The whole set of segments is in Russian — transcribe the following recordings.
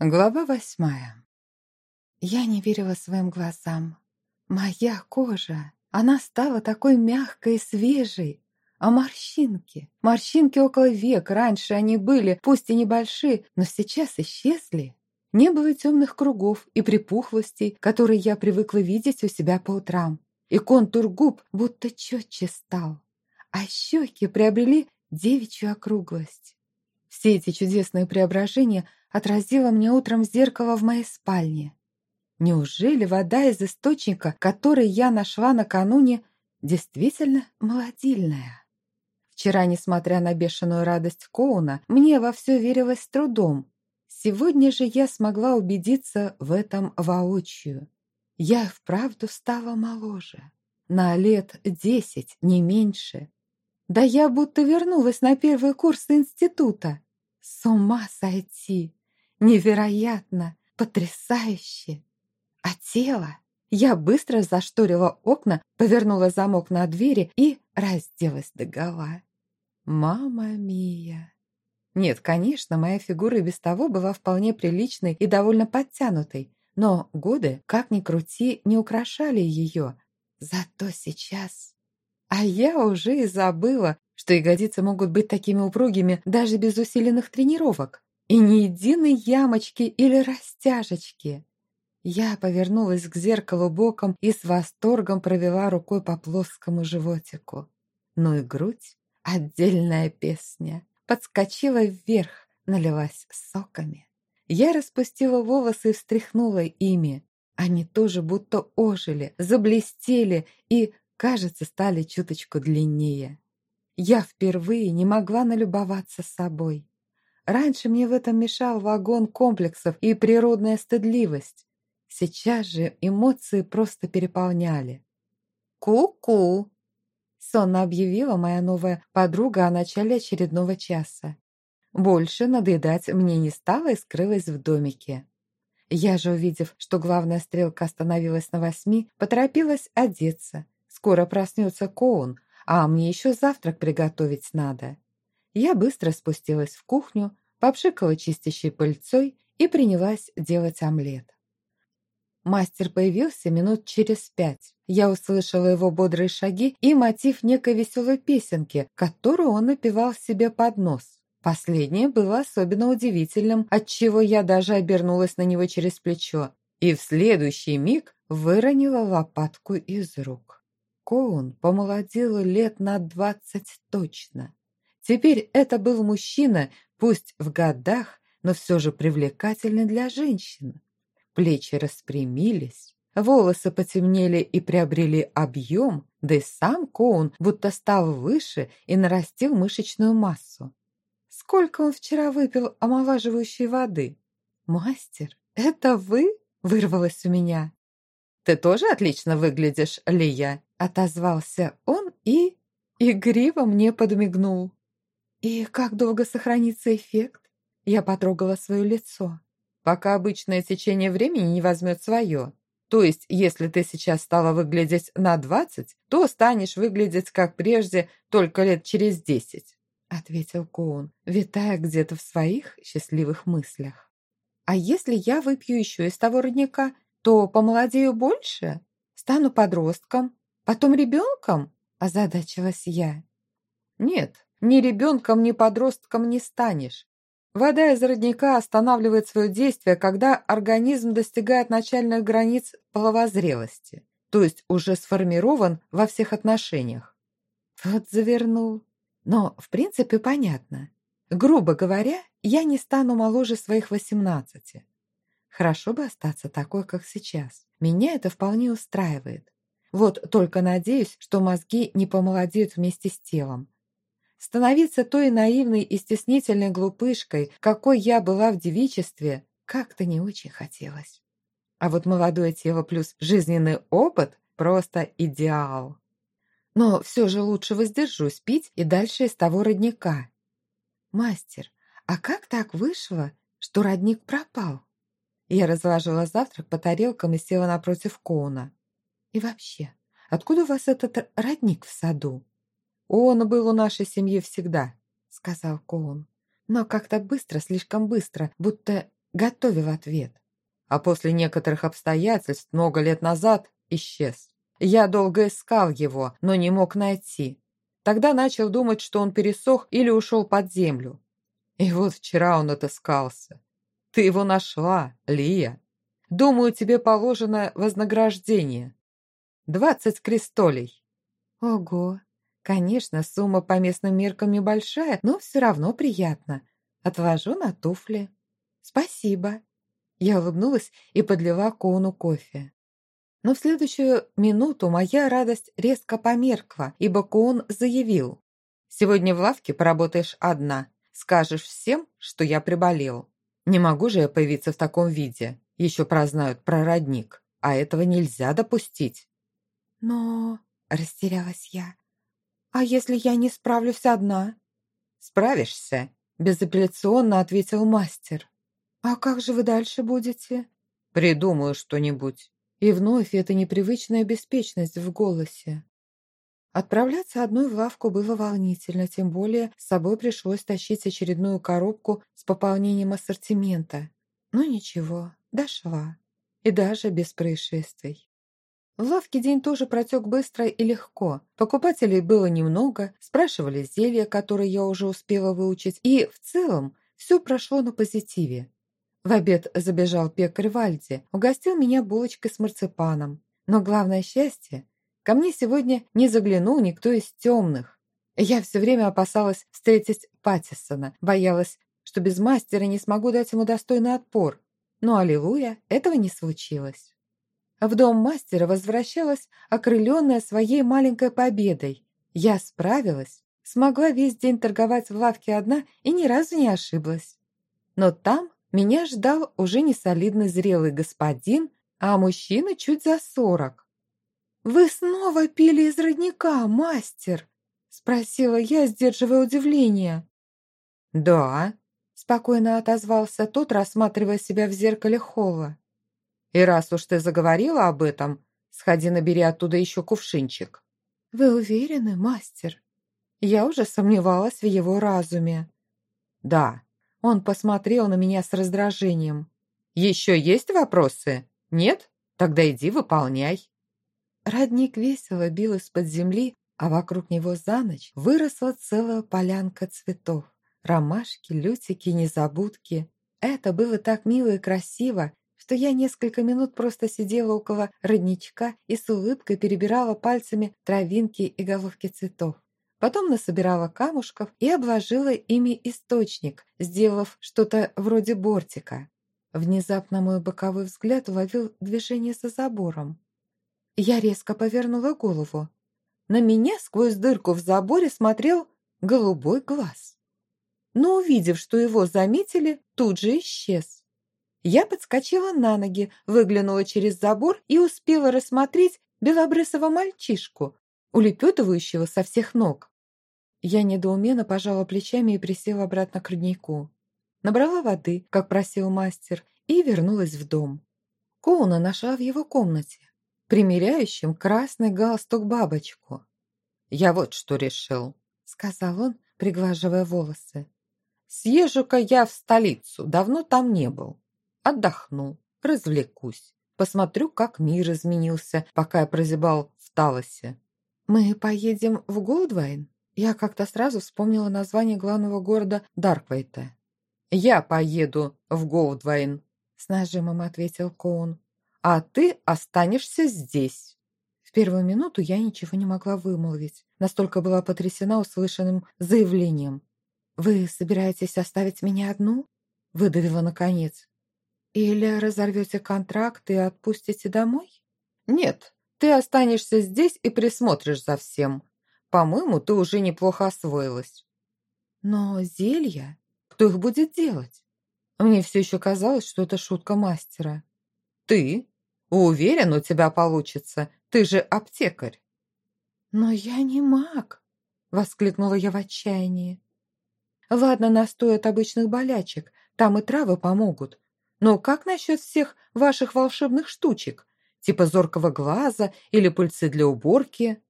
Глава восьмая. Я не верила своим глазам. Моя кожа, она стала такой мягкой и свежей. А морщинки? Морщинки около век, раньше они были, пусть и небольшие, но сейчас исчезли. Не было темных кругов и припухлостей, которые я привыкла видеть у себя по утрам. И контур губ будто четче стал. А щеки приобрели девичью округлость. Все эти чудесные преображения отразило мне утром зеркало в моей спальне. Неужели вода из источника, который я нашла накануне, действительно молодильная? Вчера, несмотря на бешеную радость Коуна, мне во все верилось с трудом. Сегодня же я смогла убедиться в этом воочию. Я вправду стала моложе. На лет десять, не меньше. Да я будто вернулась на первый курс института. С ума сойти! Невероятно! Потрясающе! А тело? Я быстро зашторила окна, повернула замок на двери и разделась догола. Мама мия! Нет, конечно, моя фигура и без того была вполне приличной и довольно подтянутой, но годы, как ни крути, не украшали ее. Зато сейчас... А я уже и забыла, что ягодицы могут быть такими упругими даже без усиленных тренировок. И ни единой ямочки или растяжечки. Я повернулась к зеркалу боком и с восторгом провела рукой по плоскому животику. Ну и грудь — отдельная песня. Подскочила вверх, налилась соками. Я распустила волосы и встряхнула ими. Они тоже будто ожили, заблестели и, кажется, стали чуточку длиннее. Я впервые не могла налюбоваться собой. Раньше мне в этом мешал вагон комплексов и природная стыдливость. Сейчас же эмоции просто переполняли. «Ку-ку!» Сонно объявила моя новая подруга о начале очередного часа. Больше надоедать мне не стало и скрылась в домике. Я же, увидев, что главная стрелка остановилась на восьми, поторопилась одеться. Скоро проснется Коун, а мне еще завтрак приготовить надо. Я быстро спустилась в кухню, попшикала чистящей пыльцой и принялась делать омлет. Мастер появился минут через пять. Я услышала его бодрые шаги и мотив некой веселой песенки, которую он напевал себе под нос. Последнее было особенно удивительным, отчего я даже обернулась на него через плечо и в следующий миг выронила лопатку из рук. Коун помолодел лет на двадцать точно. Теперь это был мужчина, пусть в годах, но все же привлекательный для женщин. Плечи распрямились, волосы потемнели и приобрели объем, да и сам Коун будто стал выше и нарастил мышечную массу. Сколько он вчера выпил омолаживающей воды? «Мастер, это вы?» – вырвалось у меня. «Ты тоже отлично выглядишь, Лия», Отозвался он и игриво мне подмигнул. «И как долго сохранится эффект?» Я потрогала свое лицо. «Пока обычное течение времени не возьмет свое. То есть, если ты сейчас стала выглядеть на двадцать, то станешь выглядеть как прежде только лет через десять», ответил Коун, витая где-то в своих счастливых мыслях. «А если я выпью еще из того родника, то помолодею больше? Стану подростком, Потом ребенком?» – озадачилась я. «Нет, ни ребенком, ни подростком не станешь. Вода из родника останавливает свое действие, когда организм достигает начальных границ половозрелости, то есть уже сформирован во всех отношениях. Вот завернул. Но, в принципе, понятно. Грубо говоря, я не стану моложе своих восемнадцати. Хорошо бы остаться такой, как сейчас. Меня это вполне устраивает. Вот только надеюсь, что мозги не помолодеют вместе с телом. Становиться той наивной и стеснительной глупышкой, какой я была в девичестве, как-то не очень хотелось. А вот молодое тело плюс жизненный опыт – просто идеал. Но все же лучше воздержусь пить и дальше из того родника. Мастер, а как так вышло, что родник пропал? Я разложила завтрак по тарелкам и села напротив Коуна. И вообще, откуда у вас этот родник в саду? Он был у нашей семьи всегда, сказал Коун. Но как-то быстро, слишком быстро, будто готовил ответ. А после некоторых обстоятельств много лет назад исчез. Я долго искал его, но не мог найти. Тогда начал думать, что он пересох или ушел под землю. И вот вчера он отыскался. Ты его нашла, Лия. Думаю, тебе положено вознаграждение. Двадцать крестолей. Ого, конечно, сумма по местным меркам небольшая, но все равно приятно. Отвожу на туфли. Спасибо. Я улыбнулась и подлила Коуну кофе. Но в следующую минуту моя радость резко померкла, ибо Коун заявил. «Сегодня в лавке поработаешь одна. Скажешь всем, что я приболел. Не могу же я появиться в таком виде. Еще прознают про родник, а этого нельзя допустить». «Но...» – растерялась я. «А если я не справлюсь одна?» «Справишься», – безапелляционно ответил мастер. «А как же вы дальше будете?» «Придумаю что-нибудь». И вновь эта непривычная беспечность в голосе. Отправляться одной в лавку было волнительно, тем более с собой пришлось тащить очередную коробку с пополнением ассортимента. Но ничего, дошла. И даже без происшествий. В лавке день тоже протек быстро и легко. Покупателей было немного, спрашивали зелья, которые я уже успела выучить, и в целом все прошло на позитиве. В обед забежал пекарь Вальди, угостил меня булочкой с марципаном. Но главное счастье, ко мне сегодня не заглянул никто из темных. Я все время опасалась встретить Паттисона, боялась, что без мастера не смогу дать ему достойный отпор. Но, аллилуйя, этого не случилось. В дом мастера возвращалась, окрыленная своей маленькой победой. Я справилась, смогла весь день торговать в лавке одна и ни разу не ошиблась. Но там меня ждал уже не солидный зрелый господин, а мужчина чуть за сорок. «Вы снова пили из родника, мастер?» – спросила я, сдерживая удивление. «Да», – спокойно отозвался тот, рассматривая себя в зеркале холла. «И раз уж ты заговорила об этом, сходи набери оттуда еще кувшинчик». «Вы уверены, мастер?» Я уже сомневалась в его разуме. «Да, он посмотрел на меня с раздражением. «Еще есть вопросы? Нет? Тогда иди выполняй». Родник весело бил из-под земли, а вокруг него за ночь выросла целая полянка цветов. Ромашки, лютики, незабудки. Это было так мило и красиво, что я несколько минут просто сидела около родничка и с улыбкой перебирала пальцами травинки и головки цветов. Потом насобирала камушков и обложила ими источник, сделав что-то вроде бортика. Внезапно мой боковой взгляд уловил движение за забором. Я резко повернула голову. На меня сквозь дырку в заборе смотрел голубой глаз. Но, увидев, что его заметили, тут же исчез. Я подскочила на ноги, выглянула через забор и успела рассмотреть белобрысого мальчишку, улепетывающего со всех ног. Я недоуменно пожала плечами и присела обратно к роднику. Набрала воды, как просил мастер, и вернулась в дом. Коуна нашла в его комнате, примеряющим красный галстук-бабочку. «Я вот что решил», — сказал он, приглаживая волосы. «Съезжу-ка я в столицу, давно там не был. Отдохну, развлекусь, посмотрю, как мир изменился, пока я прозябал в Талосе». «Мы поедем в Голдвайн?» Я как-то сразу вспомнила название главного города Дарквейта. «Я поеду в Голдвайн», — с нажимом ответил Коун. «А ты останешься здесь». В первую минуту я ничего не могла вымолвить. Настолько была потрясена услышанным заявлением. «Вы собираетесь оставить меня одну?» — выдавила наконец. «Или разорвете контракт и отпустите домой?» «Нет, ты останешься здесь и присмотришь за всем. По-моему, ты уже неплохо освоилась. Но зелья? Кто их будет делать? Мне все еще казалось, что это шутка мастера. Ты? Уверен, у тебя получится. Ты же аптекарь. Но я не маг, воскликнула я в отчаянии. Ладно, настой от обычных болячек, там и травы помогут. Но как насчет всех ваших волшебных штучек? Типа зоркого глаза или пыльцы для уборки?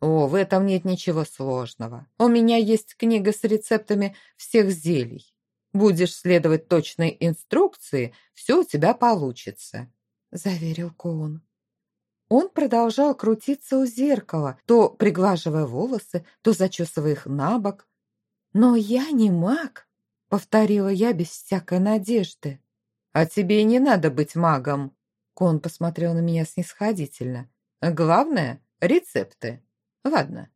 О, в этом нет ничего сложного. У меня есть книга с рецептами всех зелий. Будешь следовать точной инструкции, все у тебя получится», – заверил Коун. Он продолжал крутиться у зеркала, то приглаживая волосы, то зачесывая их на бок. «Но я не маг», — повторила я без всякой надежды. «А тебе и не надо быть магом», — Кон посмотрел на меня снисходительно. «Главное — рецепты. Ладно».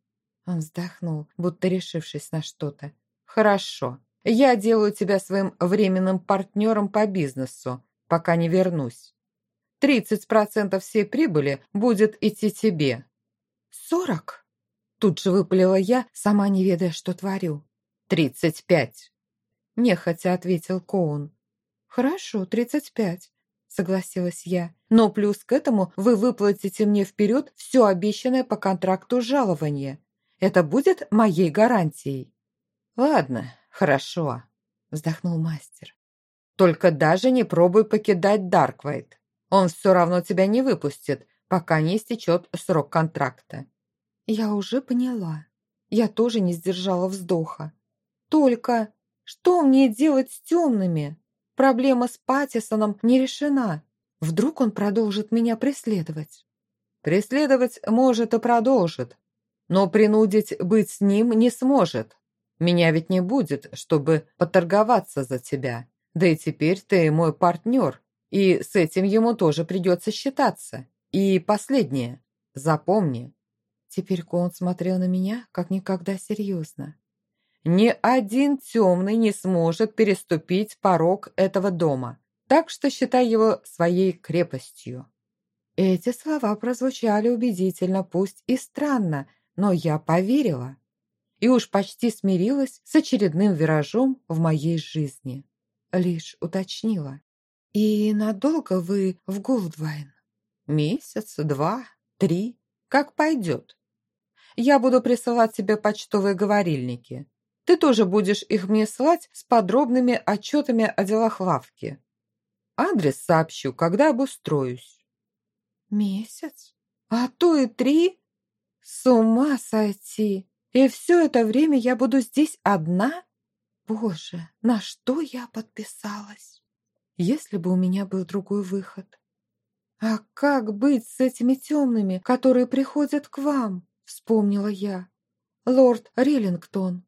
Он вздохнул, будто решившись на что-то. «Хорошо. Я делаю тебя своим временным партнером по бизнесу, пока не вернусь. Тридцать процентов всей прибыли будет идти тебе». «Сорок?» Тут же выпалила я, сама не ведая, что творю. «Тридцать пять», — нехотя ответил Коун. «Хорошо, тридцать пять», — согласилась я. «Но плюс к этому вы выплатите мне вперед все обещанное по контракту жалование. Это будет моей гарантией». «Ладно, хорошо», — вздохнул мастер. «Только даже не пробуй покидать Дарквайт. Он все равно тебя не выпустит, пока не истечет срок контракта». «Я уже поняла. Я тоже не сдержала вздоха. Только что мне делать с темными? Проблема с Паттисоном не решена. Вдруг он продолжит меня преследовать?» «Преследовать может и продолжит, но принудить быть с ним не сможет. Меня ведь не будет, чтобы поторговаться за тебя. Да и теперь ты мой партнер, и с этим ему тоже придется считаться. И последнее. Запомни. Теперь Коун смотрел на меня, как никогда серьезно. Ни один темный не сможет переступить порог этого дома, так что считай его своей крепостью. Эти слова прозвучали убедительно, пусть и странно, но я поверила. И уж почти смирилась с очередным виражом в моей жизни. Лишь уточнила. «И надолго вы в Голдвайн?» «Месяц, два, три, как пойдет. Я буду присылать тебе почтовые говорильники. Ты тоже будешь их мне слать с подробными отчетами о делах лавки. Адрес сообщу, когда обустроюсь». «Месяц? А то и три? С ума сойти! И все это время я буду здесь одна? Боже, на что я подписалась?» если бы у меня был другой выход. «А как быть с этими темными, которые приходят к вам?» — вспомнила я. «Лорд Риллингтон».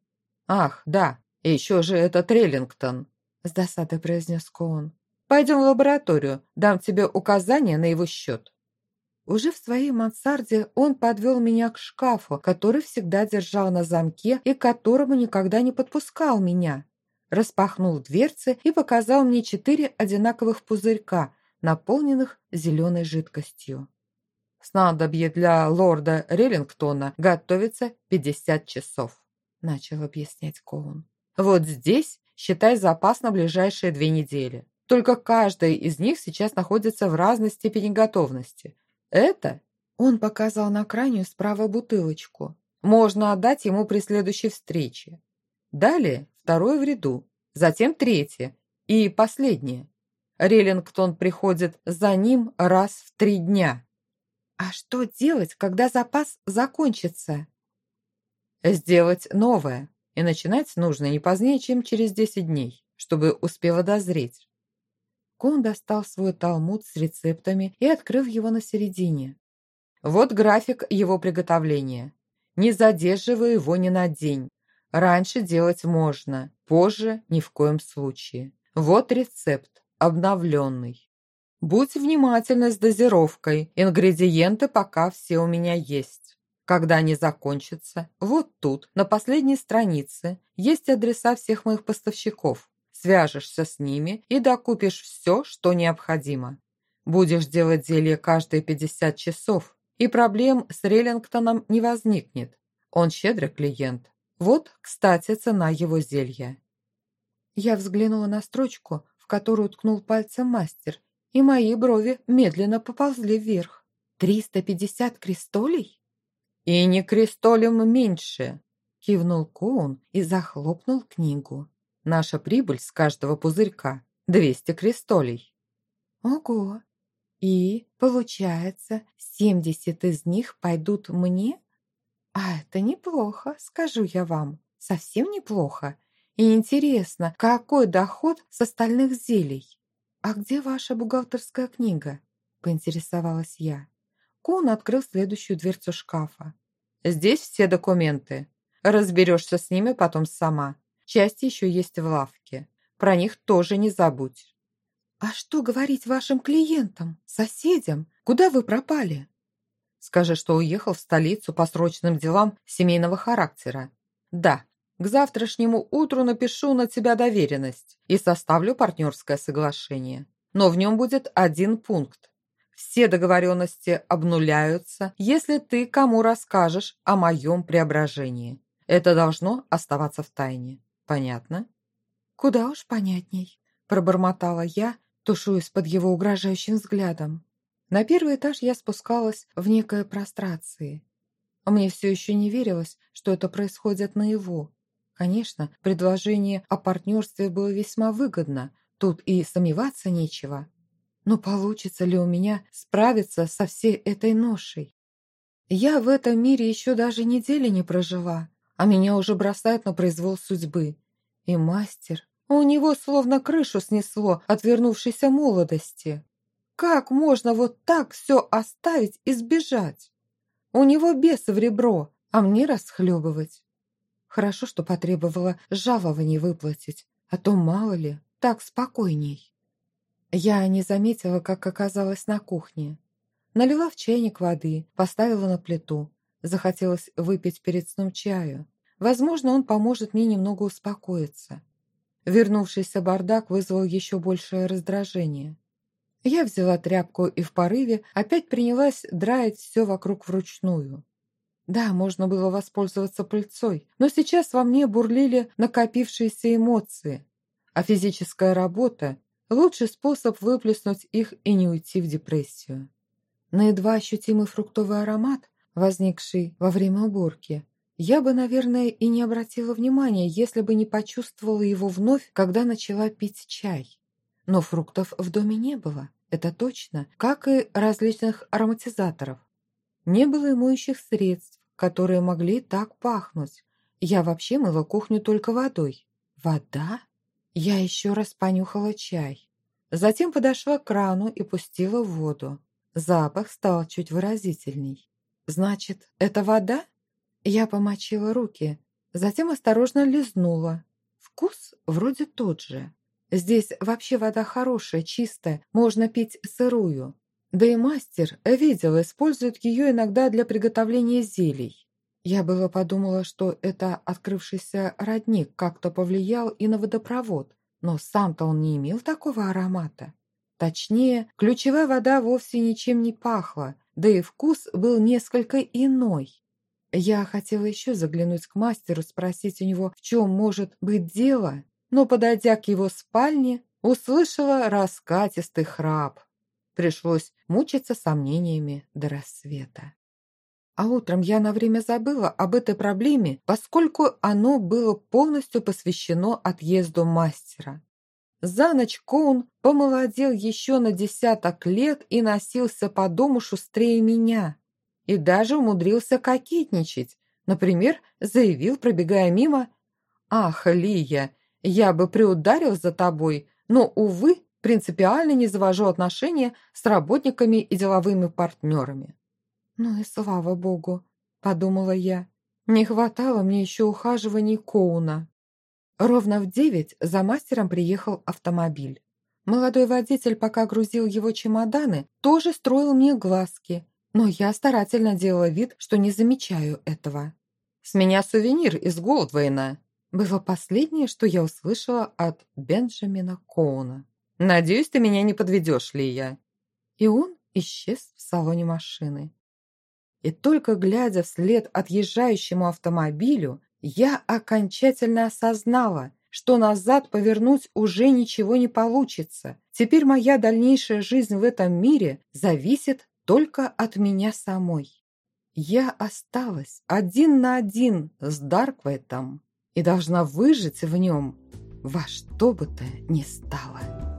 «Ах, да, еще же этот Риллингтон», — с досадой произнес Коун. «Пойдем в лабораторию, дам тебе указания на его счет». Уже в своей мансарде он подвел меня к шкафу, который всегда держал на замке и к которому никогда не подпускал меня распахнул дверцы и показал мне четыре одинаковых пузырька, наполненных зеленой жидкостью. «Снадобье для лорда Реллингтона готовится 50 часов», – начал объяснять Коун. «Вот здесь считай запас на ближайшие две недели. Только каждая из них сейчас находится в разной степени готовности. Это...» Он показал на крайнюю справа бутылочку. «Можно отдать ему при следующей встрече. Далее второе в ряду, затем третье и последнее. Реллингтон приходит за ним раз в три дня. А что делать, когда запас закончится? Сделать новое. И начинать нужно не позднее, чем через 10 дней, чтобы успело дозреть. Кон достал свой талмуд с рецептами и открыв его на середине. Вот график его приготовления. Не задерживая его ни на день. Раньше делать можно, позже ни в коем случае. Вот рецепт, обновленный. Будь внимательна с дозировкой, ингредиенты пока все у меня есть. Когда они закончатся, вот тут, на последней странице, есть адреса всех моих поставщиков. Свяжешься с ними и докупишь все, что необходимо. Будешь делать зелье каждые 50 часов, и проблем с Реллингтоном не возникнет. Он щедрый клиент, вот, кстати, цена его зелья. Я взглянула на строчку, в которую ткнул пальцем мастер, и мои брови медленно поползли вверх. «Триста пятьдесят крестолей?» «И не крестолем меньше», — кивнул Коун и захлопнул книгу. «Наша прибыль с каждого пузырька — двести крестолей». «Ого! И, получается, семьдесят из них пойдут мне?» А это неплохо, скажу я вам, совсем неплохо. И интересно, какой доход с остальных зелий? А где ваша бухгалтерская книга? Поинтересовалась я. Кун открыл следующую дверцу шкафа. Здесь все документы. Разберешься с ними потом сама. Часть еще есть в лавке. Про них тоже не забудь. А что говорить вашим клиентам, соседям? Куда вы пропали? Скажи, что уехал в столицу по срочным делам семейного характера. Да, к завтрашнему утру напишу на тебя доверенность и составлю партнерское соглашение. Но в нем будет один пункт. Все договоренности обнуляются, если ты кому расскажешь о моем преображении. Это должно оставаться в тайне. Понятно? Куда уж понятней, пробормотала я, тушуясь под его угрожающим взглядом. На первый этаж я спускалась в некой прострации. Мне все еще не верилось, что это происходит наяву. Конечно, предложение о партнерстве было весьма выгодно, тут и сомневаться нечего. Но получится ли у меня справиться со всей этой ношей? Я в этом мире еще даже недели не прожила, а меня уже бросают на произвол судьбы. И мастер, у него словно крышу снесло от вернувшейся молодости. Как можно вот так все оставить и сбежать? У него бесы в ребро, а мне расхлебывать. Хорошо, что потребовала жалований выплатить, а то мало ли, так спокойней. Я не заметила, как оказалась на кухне. Налила в чайник воды, поставила на плиту. Захотелось выпить перед сном чаю. Возможно, он поможет мне немного успокоиться. Вернувшийся бардак вызвал еще большее раздражение. Я взяла тряпку и в порыве опять принялась драить все вокруг вручную. Да, можно было воспользоваться пыльцой, но сейчас во мне бурлили накопившиеся эмоции, а физическая работа – лучший способ выплеснуть их и не уйти в депрессию. На едва ощутимый фруктовый аромат, возникший во время уборки, я бы, наверное, и не обратила внимания, если бы не почувствовала его вновь, когда начала пить чай. Но фруктов в доме не было это точно, как и различных ароматизаторов. Не было и моющих средств, которые могли так пахнуть. Я вообще мыла кухню только водой. Вода? Я еще раз понюхала чай. Затем подошла к крану и пустила воду. Запах стал чуть выразительней. «Значит, это вода?» Я помочила руки, затем осторожно лизнула. Вкус вроде тот же. Здесь вообще вода хорошая, чистая, можно пить сырую. Да и мастер, видел, использует ее иногда для приготовления зелий. Я было подумала, что это открывшийся родник как-то повлиял и на водопровод, но сам-то он не имел такого аромата. Точнее, ключевая вода вовсе ничем не пахла, да и вкус был несколько иной. Я хотела еще заглянуть к мастеру, спросить у него, в чем может быть дело, но, подойдя к его спальне, услышала раскатистый храп. Пришлось мучиться сомнениями до рассвета. А утром я на время забыла об этой проблеме, поскольку оно было полностью посвящено отъезду мастера. За ночь Коун помолодел еще на десяток лет и носился по дому шустрее меня. И даже умудрился кокетничать. Например, заявил, пробегая мимо, «Ах, Лия, я бы приударил за тобой, но, увы, принципиально не завожу отношения с работниками и деловыми партнерами». «Ну и слава богу», — подумала я. «Не хватало мне еще ухаживаний Коуна». Ровно в девять за мастером приехал автомобиль. Молодой водитель, пока грузил его чемоданы, тоже строил мне глазки, но я старательно делала вид, что не замечаю этого. «С меня сувенир из Голдвейна», было последнее, что я услышала от Бенджамина Коуна. «Надеюсь, ты меня не подведешь, Лия». И он исчез в салоне машины. И только глядя вслед отъезжающему автомобилю, я окончательно осознала, что назад повернуть уже ничего не получится. Теперь моя дальнейшая жизнь в этом мире зависит только от меня самой. Я осталась один на один с Дарквейтом и должна выжить в нем во что бы то ни стало.